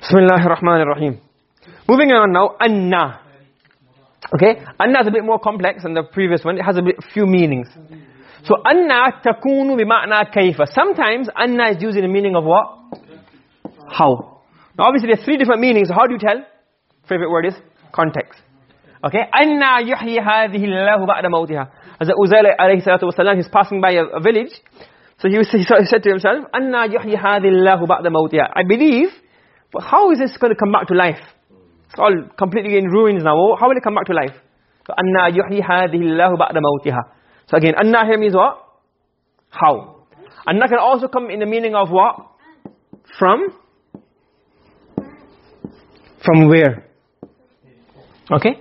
Bismillahir Rahmanir Rahim. Moving on now, anna. Okay? Anna is a bit more complex than the previous one. It has a bit, few meanings. So anna takunu bima'na kayfa. Sometimes anna is used in the meaning of what? How. Now obviously there are three different meanings. How do you tell? Favorite word is context. Okay? Anna yuhyi hadhihi Allahu ba'da mawtiha. As Uzair alayhi salatu wasalam, he's passing by a, a village. So he, was, he said to himself, Anna yuhyi hadhihi Allahu ba'da mawtiha. I believe, but how is this going to come back to life? It's all completely in ruins now. How will it come back to life? So, yuhyi hadhihi Allahu ba'da mawtiha. So again, Anna here means what? How. Anna can also come in the meaning of what? From? From where? Okay?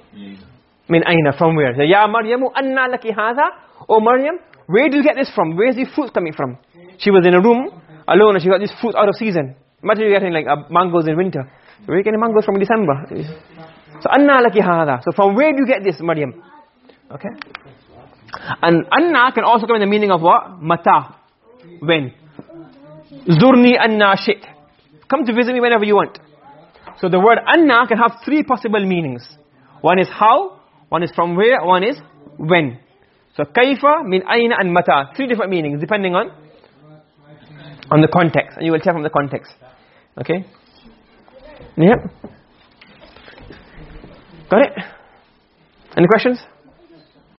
Min aina, from where? So, Ya Maryamu, anna laki hadha? Oh Maryam, where do you get this from? Where's the fruit coming from? She was in a room alone and she got this fruit out of season. Imagine you getting like uh, mangoes in winter. So you getting mangoes from December? So anna laki hadha. So from where do you get this, Maryam? Okay? And anna can also come in the meaning of what? Mata. When? Zurni anna shit. Come to visit me whenever you want. So the word anna can have three possible meanings. One is how, one is from where, one is when. So kaifa, min aina and mata. Three different meanings depending on on the context. And you will tell from the context. Okay? Yeah. Got it? Any questions?